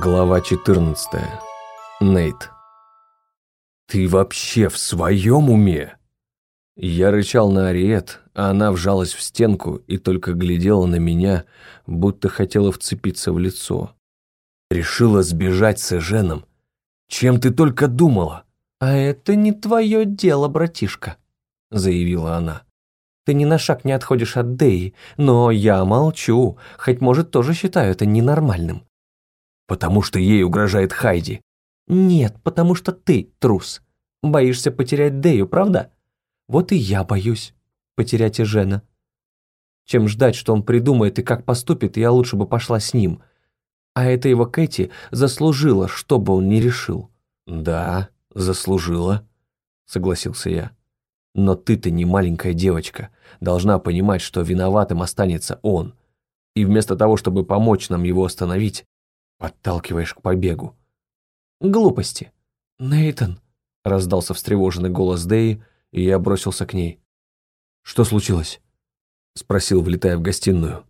Глава 14. Нейт. «Ты вообще в своем уме?» Я рычал на Ариет, а она вжалась в стенку и только глядела на меня, будто хотела вцепиться в лицо. «Решила сбежать с Эженом? Чем ты только думала?» «А это не твое дело, братишка», — заявила она. «Ты ни на шаг не отходишь от Деи, но я молчу, хоть, может, тоже считаю это ненормальным. Потому что ей угрожает Хайди. Нет, потому что ты трус. Боишься потерять Дэю, правда? Вот и я боюсь потерять и Жена. Чем ждать, что он придумает и как поступит, я лучше бы пошла с ним. А эта его Кэти заслужила, что бы он ни решил. Да, заслужила, согласился я. Но ты-то не маленькая девочка, должна понимать, что виноватым останется он. И вместо того, чтобы помочь нам его остановить, Подталкиваешь к побегу. Глупости. Нейтан, раздался встревоженный голос Дэи, и я бросился к ней. Что случилось? Спросил, влетая в гостиную.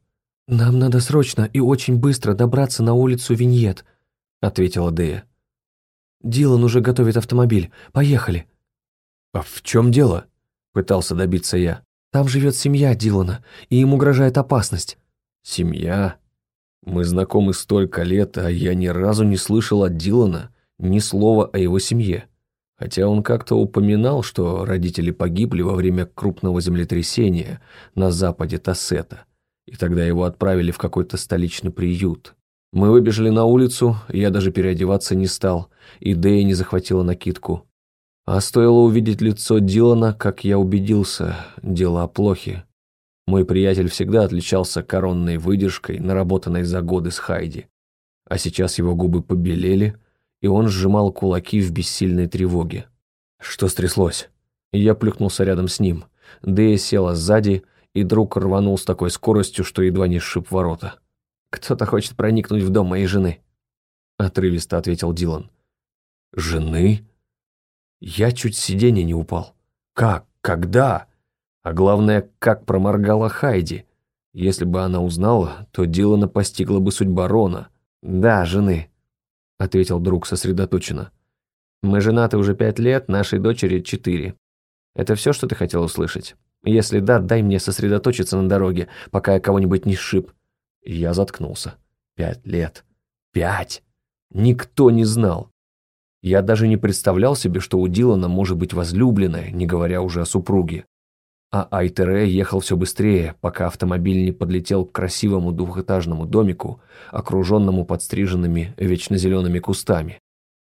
«Нам надо срочно и очень быстро добраться на улицу Виньет», ответила Дэя. «Дилан уже готовит автомобиль. Поехали». «А в чем дело?» Пытался добиться я. «Там живет семья Дилана, и им угрожает опасность». «Семья? Мы знакомы столько лет, а я ни разу не слышал от Дилана ни слова о его семье. Хотя он как-то упоминал, что родители погибли во время крупного землетрясения на западе Тассета, и тогда его отправили в какой-то столичный приют. Мы выбежали на улицу, я даже переодеваться не стал, и Дэя не захватила накидку. А стоило увидеть лицо Дилана, как я убедился, дела плохи. Мой приятель всегда отличался коронной выдержкой, наработанной за годы с Хайди. А сейчас его губы побелели, и он сжимал кулаки в бессильной тревоге. Что стряслось? Я плюхнулся рядом с ним. Дэя села сзади, и друг рванул с такой скоростью, что едва не сшиб ворота. «Кто-то хочет проникнуть в дом моей жены», — отрывисто ответил Дилан. «Жены?» Я чуть сиденья не упал. «Как? Когда?» А главное, как проморгала Хайди. Если бы она узнала, то Дилана постигла бы судьба Рона. «Да, жены», — ответил друг сосредоточенно. «Мы женаты уже пять лет, нашей дочери четыре. Это все, что ты хотел услышать? Если да, дай мне сосредоточиться на дороге, пока я кого-нибудь не сшиб». Я заткнулся. Пять лет. Пять! Никто не знал. Я даже не представлял себе, что у Дилана может быть возлюбленная, не говоря уже о супруге а Айтере ехал все быстрее, пока автомобиль не подлетел к красивому двухэтажному домику, окруженному подстриженными вечно зелеными кустами.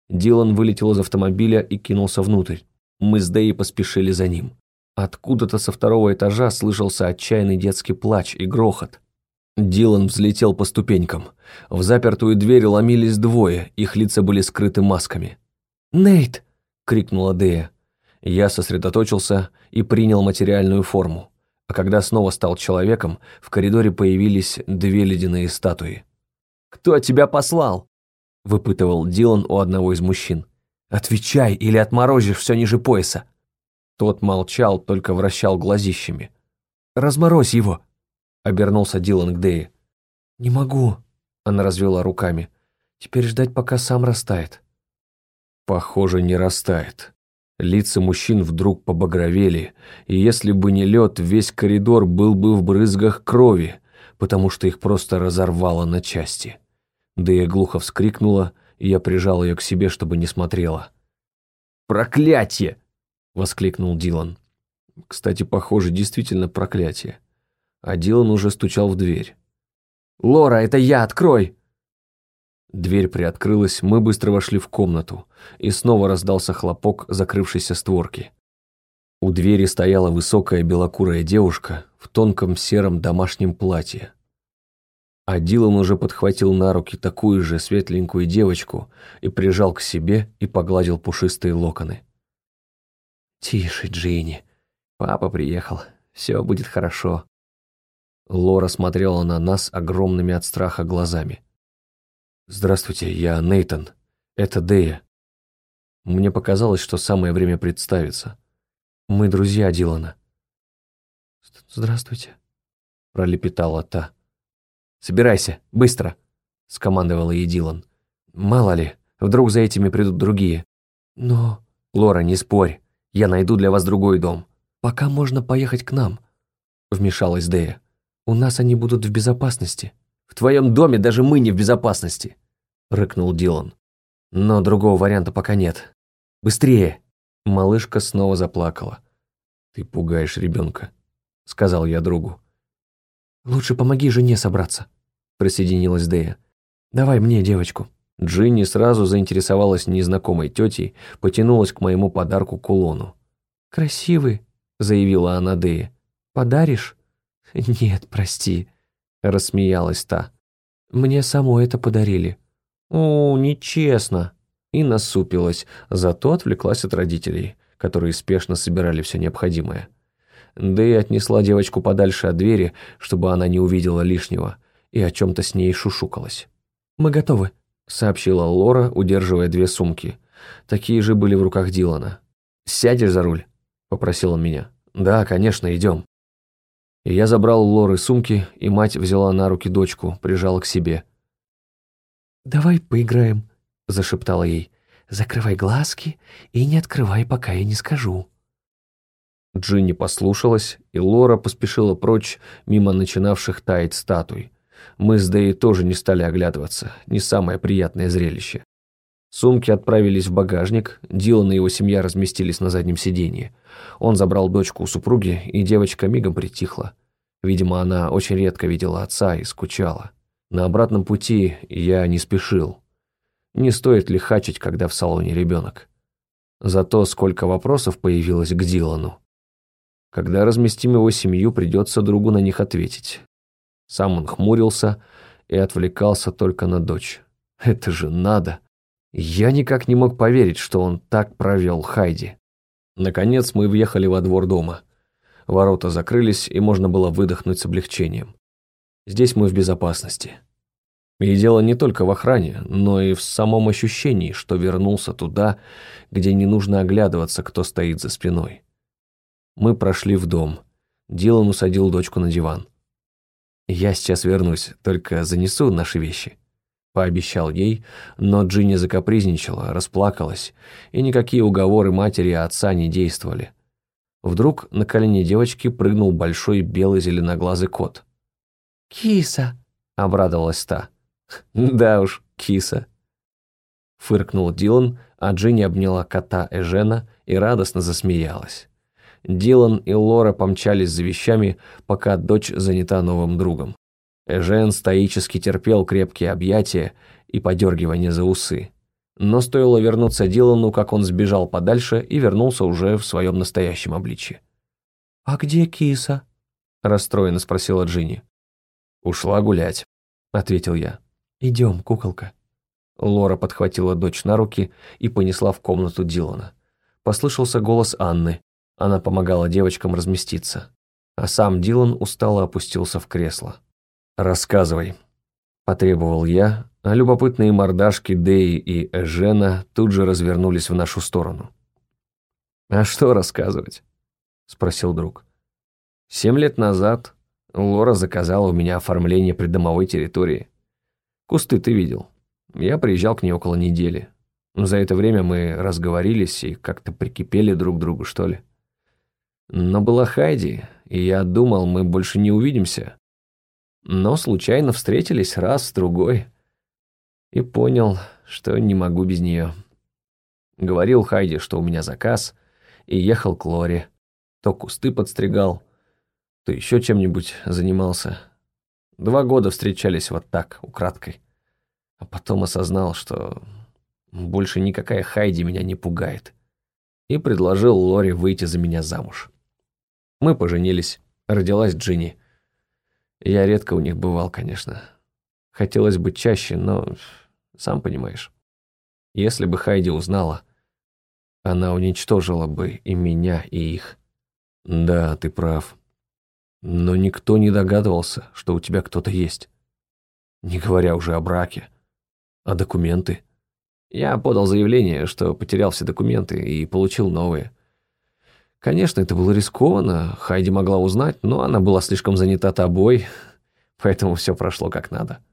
Дилан вылетел из автомобиля и кинулся внутрь. Мы с Дэей поспешили за ним. Откуда-то со второго этажа слышался отчаянный детский плач и грохот. Дилан взлетел по ступенькам. В запертую дверь ломились двое, их лица были скрыты масками. «Нейт!» — крикнула Дэя. Я сосредоточился и принял материальную форму. А когда снова стал человеком, в коридоре появились две ледяные статуи. «Кто тебя послал?» – выпытывал Дилан у одного из мужчин. «Отвечай, или отморозишь все ниже пояса!» Тот молчал, только вращал глазищами. «Разморозь его!» – обернулся Дилан к Дее. «Не могу», – она развела руками. «Теперь ждать, пока сам растает». «Похоже, не растает», Лица мужчин вдруг побагровели, и если бы не лед, весь коридор был бы в брызгах крови, потому что их просто разорвало на части. Да я глухо вскрикнула, и я прижал ее к себе, чтобы не смотрела. «Проклятие!» — воскликнул Дилан. Кстати, похоже, действительно проклятие. А Дилан уже стучал в дверь. «Лора, это я, открой!» Дверь приоткрылась, мы быстро вошли в комнату, и снова раздался хлопок закрывшейся створки. У двери стояла высокая белокурая девушка в тонком сером домашнем платье. А Дилан уже подхватил на руки такую же светленькую девочку и прижал к себе и погладил пушистые локоны. «Тише, Джинни. Папа приехал. Все будет хорошо». Лора смотрела на нас огромными от страха глазами. «Здравствуйте, я Нейтан. Это Дэя. Мне показалось, что самое время представиться. Мы друзья Дилана». «Здравствуйте», — пролепетала та. «Собирайся, быстро», — скомандовала ей Дилан. Мало ли, вдруг за этими придут другие. Но... Лора, не спорь. Я найду для вас другой дом. Пока можно поехать к нам, вмешалась Дея. У нас они будут в безопасности. В твоем доме даже мы не в безопасности, рыкнул Дилан. Но другого варианта пока нет. Быстрее! Малышка снова заплакала. Ты пугаешь ребенка, сказал я другу. Лучше помоги жене собраться, присоединилась Дея. Давай мне девочку. Джинни сразу заинтересовалась незнакомой тетей, потянулась к моему подарку кулону. «Красивый», — заявила она Дея. «Подаришь?» «Нет, прости», — рассмеялась та. «Мне само это подарили». «О, нечестно», и насупилась, зато отвлеклась от родителей, которые спешно собирали все необходимое. Да и отнесла девочку подальше от двери, чтобы она не увидела лишнего, и о чем-то с ней шушукалась. «Мы готовы», сообщила Лора, удерживая две сумки. Такие же были в руках Дилана. «Сядешь за руль?» – попросил он меня. «Да, конечно, идем». Я забрал Лоры сумки, и мать взяла на руки дочку, прижала к себе. «Давай поиграем», – зашептала ей. «Закрывай глазки и не открывай, пока я не скажу». Джинни послушалась, и Лора поспешила прочь мимо начинавших таять статуй. Мы с Дэй тоже не стали оглядываться, не самое приятное зрелище. Сумки отправились в багажник, Дилан и его семья разместились на заднем сиденье. Он забрал дочку у супруги, и девочка мигом притихла. Видимо, она очень редко видела отца и скучала. На обратном пути я не спешил. Не стоит ли хачить, когда в салоне ребенок. Зато сколько вопросов появилось к Дилану. Когда разместим его семью, придется другу на них ответить. Сам он хмурился и отвлекался только на дочь. Это же надо. Я никак не мог поверить, что он так провел Хайди. Наконец мы въехали во двор дома. Ворота закрылись, и можно было выдохнуть с облегчением. Здесь мы в безопасности. И дело не только в охране, но и в самом ощущении, что вернулся туда, где не нужно оглядываться, кто стоит за спиной. Мы прошли в дом. Дилан усадил дочку на диван. «Я сейчас вернусь, только занесу наши вещи», – пообещал ей, но Джинни закапризничала, расплакалась, и никакие уговоры матери и отца не действовали. Вдруг на колени девочки прыгнул большой белый зеленоглазый кот. «Киса!» – обрадовалась та. «Да уж, киса!» Фыркнул Дилан, а Джинни обняла кота Эжена и радостно засмеялась. Дилан и Лора помчались за вещами, пока дочь занята новым другом. Эжен стоически терпел крепкие объятия и подергивание за усы. Но стоило вернуться Дилану, как он сбежал подальше и вернулся уже в своем настоящем обличье. «А где киса?» – расстроенно спросила Джинни. «Ушла гулять», – ответил я. «Идем, куколка». Лора подхватила дочь на руки и понесла в комнату Дилана. Послышался голос Анны, она помогала девочкам разместиться. А сам Дилан устало опустился в кресло. «Рассказывай», – потребовал я, а любопытные мордашки Деи и Эжена тут же развернулись в нашу сторону. «А что рассказывать?» – спросил друг. «Семь лет назад Лора заказала у меня оформление придомовой территории. Кусты ты видел. Я приезжал к ней около недели. За это время мы разговорились и как-то прикипели друг к другу, что ли. Но была Хайди, и я думал, мы больше не увидимся. Но случайно встретились раз, другой. И понял, что не могу без нее. Говорил Хайди, что у меня заказ, и ехал к Лоре. То кусты подстригал, то еще чем-нибудь занимался. Два года встречались вот так, украдкой. А потом осознал, что больше никакая Хайди меня не пугает. И предложил Лоре выйти за меня замуж. Мы поженились, родилась Джинни. Я редко у них бывал, конечно. Хотелось бы чаще, но сам понимаешь. Если бы Хайди узнала, она уничтожила бы и меня, и их. Да, ты прав. Но никто не догадывался, что у тебя кто-то есть. Не говоря уже о браке. А документы? Я подал заявление, что потерял все документы и получил новые. Конечно, это было рискованно, Хайди могла узнать, но она была слишком занята тобой, поэтому все прошло как надо.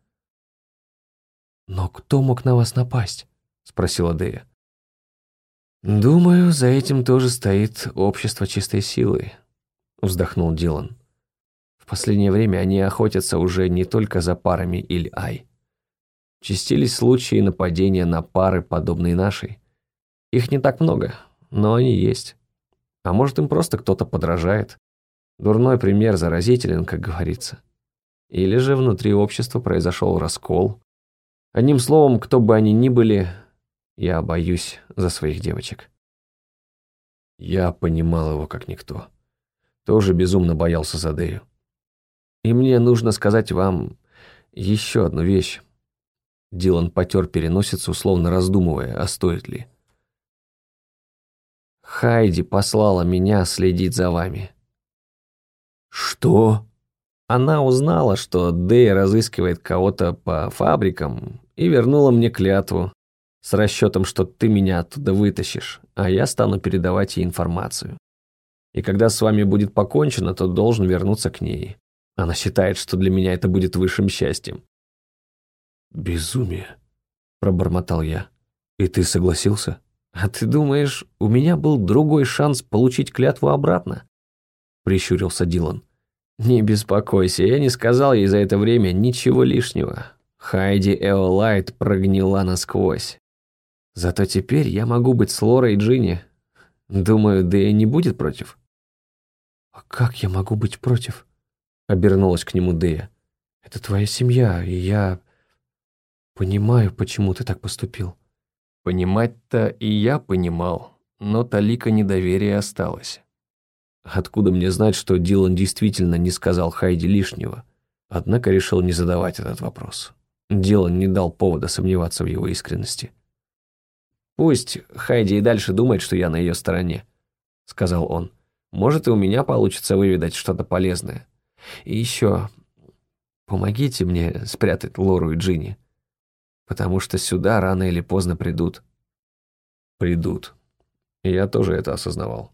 «Но «Но кто мог на вас напасть?» — спросила Дея. «Думаю, за этим тоже стоит общество чистой силы», — вздохнул Дилан. «В последнее время они охотятся уже не только за парами или ай. Частились случаи нападения на пары, подобные нашей. Их не так много, но они есть. А может, им просто кто-то подражает. Дурной пример заразителен, как говорится. Или же внутри общества произошел раскол. Одним словом, кто бы они ни были, я боюсь за своих девочек. Я понимал его как никто. Тоже безумно боялся за Дею. И мне нужно сказать вам еще одну вещь. Дилан потер переносицу, условно раздумывая, а стоит ли. Хайди послала меня следить за вами. Что? Она узнала, что Дэй разыскивает кого-то по фабрикам и вернула мне клятву с расчетом, что ты меня оттуда вытащишь, а я стану передавать ей информацию. И когда с вами будет покончено, то должен вернуться к ней. Она считает, что для меня это будет высшим счастьем. «Безумие», — пробормотал я. «И ты согласился?» «А ты думаешь, у меня был другой шанс получить клятву обратно?» Прищурился Дилан. «Не беспокойся, я не сказал ей за это время ничего лишнего. Хайди Эолайт прогнила насквозь. Зато теперь я могу быть с Лорой и Джинни. Думаю, Дэя не будет против». «А как я могу быть против?» Обернулась к нему Дэя. «Это твоя семья, и я понимаю, почему ты так поступил». Понимать-то и я понимал, но талика недоверия осталось. Откуда мне знать, что Дилан действительно не сказал Хайди лишнего? Однако решил не задавать этот вопрос. Дилан не дал повода сомневаться в его искренности. «Пусть Хайди и дальше думает, что я на ее стороне», — сказал он. «Может, и у меня получится выведать что-то полезное. И еще помогите мне спрятать Лору и Джинни, потому что сюда рано или поздно придут». «Придут». я тоже это осознавал.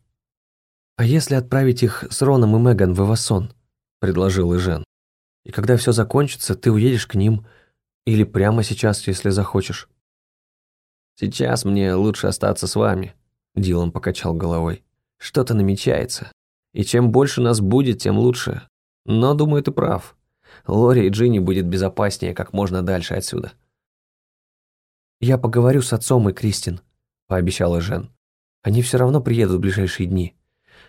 «А если отправить их с Роном и Меган в Эвасон?» – предложил Ижен. «И когда все закончится, ты уедешь к ним. Или прямо сейчас, если захочешь». «Сейчас мне лучше остаться с вами», – Дилан покачал головой. «Что-то намечается. И чем больше нас будет, тем лучше. Но, думаю, ты прав. Лори и Джинни будет безопаснее как можно дальше отсюда». «Я поговорю с отцом и Кристин», – пообещала Жен. «Они все равно приедут в ближайшие дни.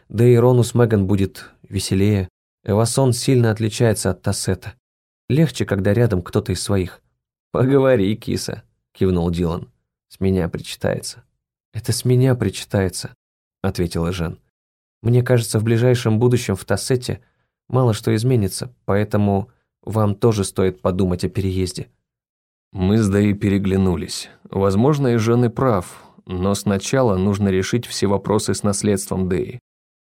Да и Рону с Меган будет веселее. Эвасон сильно отличается от Тассета. Легче, когда рядом кто-то из своих. «Поговори, киса», — кивнул Дилан. «С меня причитается». «Это с меня причитается», — ответила Жен. «Мне кажется, в ближайшем будущем в Тассете мало что изменится, поэтому вам тоже стоит подумать о переезде». Мы с Даей переглянулись. Возможно, и Жен и прав, но сначала нужно решить все вопросы с наследством Дэи.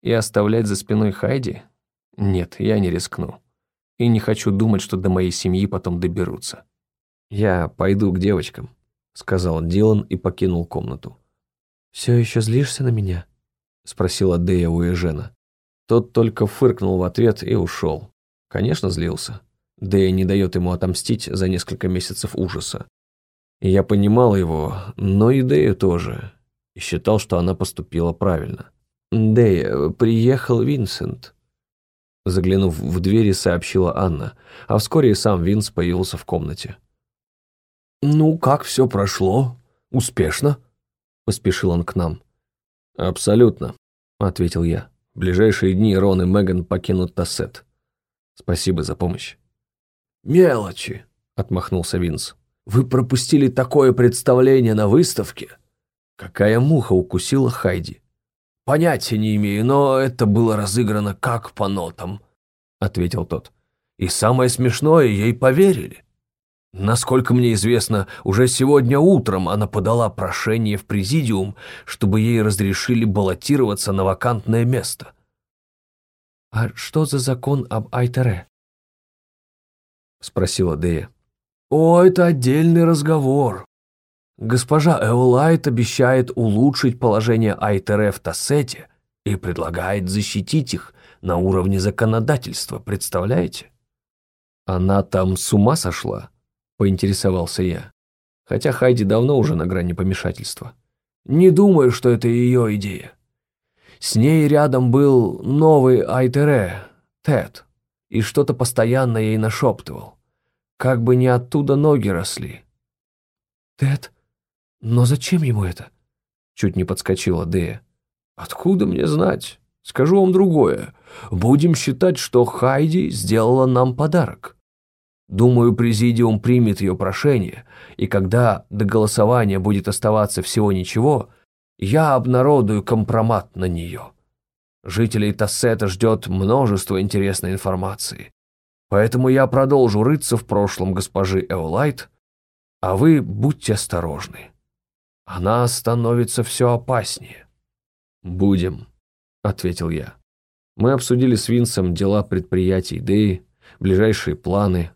И оставлять за спиной Хайди? Нет, я не рискну. И не хочу думать, что до моей семьи потом доберутся. «Я пойду к девочкам», — сказал Дилан и покинул комнату. «Все еще злишься на меня?» — спросила Дея у Эжена. Тот только фыркнул в ответ и ушел. Конечно, злился. Дея не дает ему отомстить за несколько месяцев ужаса. И я понимал его, но и Дею тоже, и считал, что она поступила правильно. «Дэй, приехал Винсент», — заглянув в двери, сообщила Анна, а вскоре и сам Винс появился в комнате. «Ну, как все прошло? Успешно?» — поспешил он к нам. «Абсолютно», — ответил я. «В ближайшие дни Рон и Меган покинут Тассет. Спасибо за помощь». «Мелочи», — отмахнулся Винс. «Вы пропустили такое представление на выставке?» Какая муха укусила Хайди? «Понятия не имею, но это было разыграно как по нотам», — ответил тот. «И самое смешное, ей поверили. Насколько мне известно, уже сегодня утром она подала прошение в президиум, чтобы ей разрешили баллотироваться на вакантное место». «А что за закон об Айтере?» — спросила Дея. «О, это отдельный разговор. Госпожа Эолайт обещает улучшить положение Айтере в Тассете и предлагает защитить их на уровне законодательства, представляете? Она там с ума сошла? Поинтересовался я. хотя Хайди давно уже на грани помешательства. «Не думаю, что это ее идея. С ней рядом был новый Айтере, Тед, и что-то постоянно ей нашептывал. Как бы не оттуда ноги росли». «Тед? Но зачем ему это?» Чуть не подскочила Дея. «Откуда мне знать? Скажу вам другое. Будем считать, что Хайди сделала нам подарок. Думаю, президиум примет ее прошение, и когда до голосования будет оставаться всего ничего, я обнародую компромат на нее. Жителей Тассета ждет множество интересной информации. Поэтому я продолжу рыться в прошлом госпожи Эолайт, а вы будьте осторожны. Она становится все опаснее. «Будем», — ответил я. Мы обсудили с Винсом дела предприятий Дэи, ближайшие планы,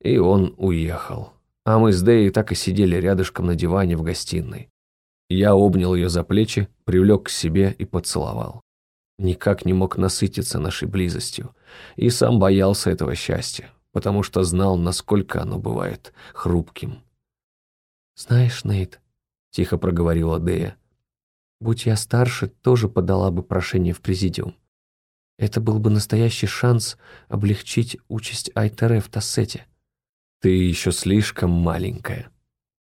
и он уехал. А мы с Дэей так и сидели рядышком на диване в гостиной. Я обнял ее за плечи, привлек к себе и поцеловал. Никак не мог насытиться нашей близостью, и сам боялся этого счастья, потому что знал, насколько оно бывает хрупким. «Знаешь, Нейт», — тихо проговорила Дэя, «будь я старше, тоже подала бы прошение в президиум. Это был бы настоящий шанс облегчить участь Айтере в Тассете». «Ты еще слишком маленькая».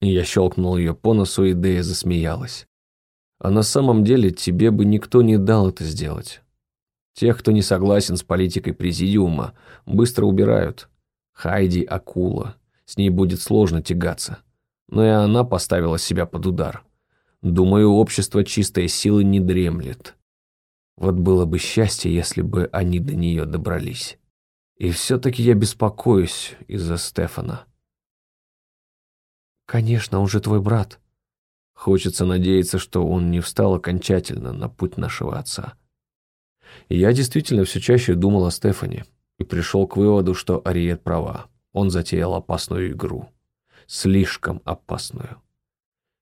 Я щелкнул ее по носу, и Дэя засмеялась. «А на самом деле тебе бы никто не дал это сделать. Тех, кто не согласен с политикой президиума, быстро убирают. Хайди – акула, с ней будет сложно тягаться. Но и она поставила себя под удар. Думаю, общество чистой силы не дремлет. Вот было бы счастье, если бы они до нее добрались». И все-таки я беспокоюсь из-за Стефана. Конечно, он же твой брат. Хочется надеяться, что он не встал окончательно на путь нашего отца. Я действительно все чаще думал о Стефане и пришел к выводу, что Ариет права. Он затеял опасную игру. Слишком опасную.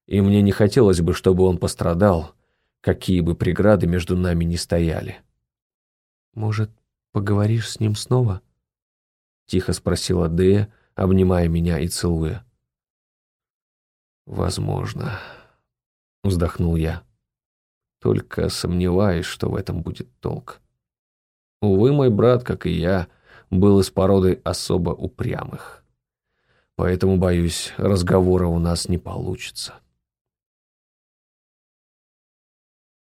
И мне не хотелось бы, чтобы он пострадал, какие бы преграды между нами ни стояли. Может, поговоришь с ним снова?» Тихо спросила Дея, обнимая меня и целуя. «Возможно», — вздохнул я. «Только сомневаюсь, что в этом будет толк. Увы, мой брат, как и я, был из породы особо упрямых. Поэтому, боюсь, разговора у нас не получится».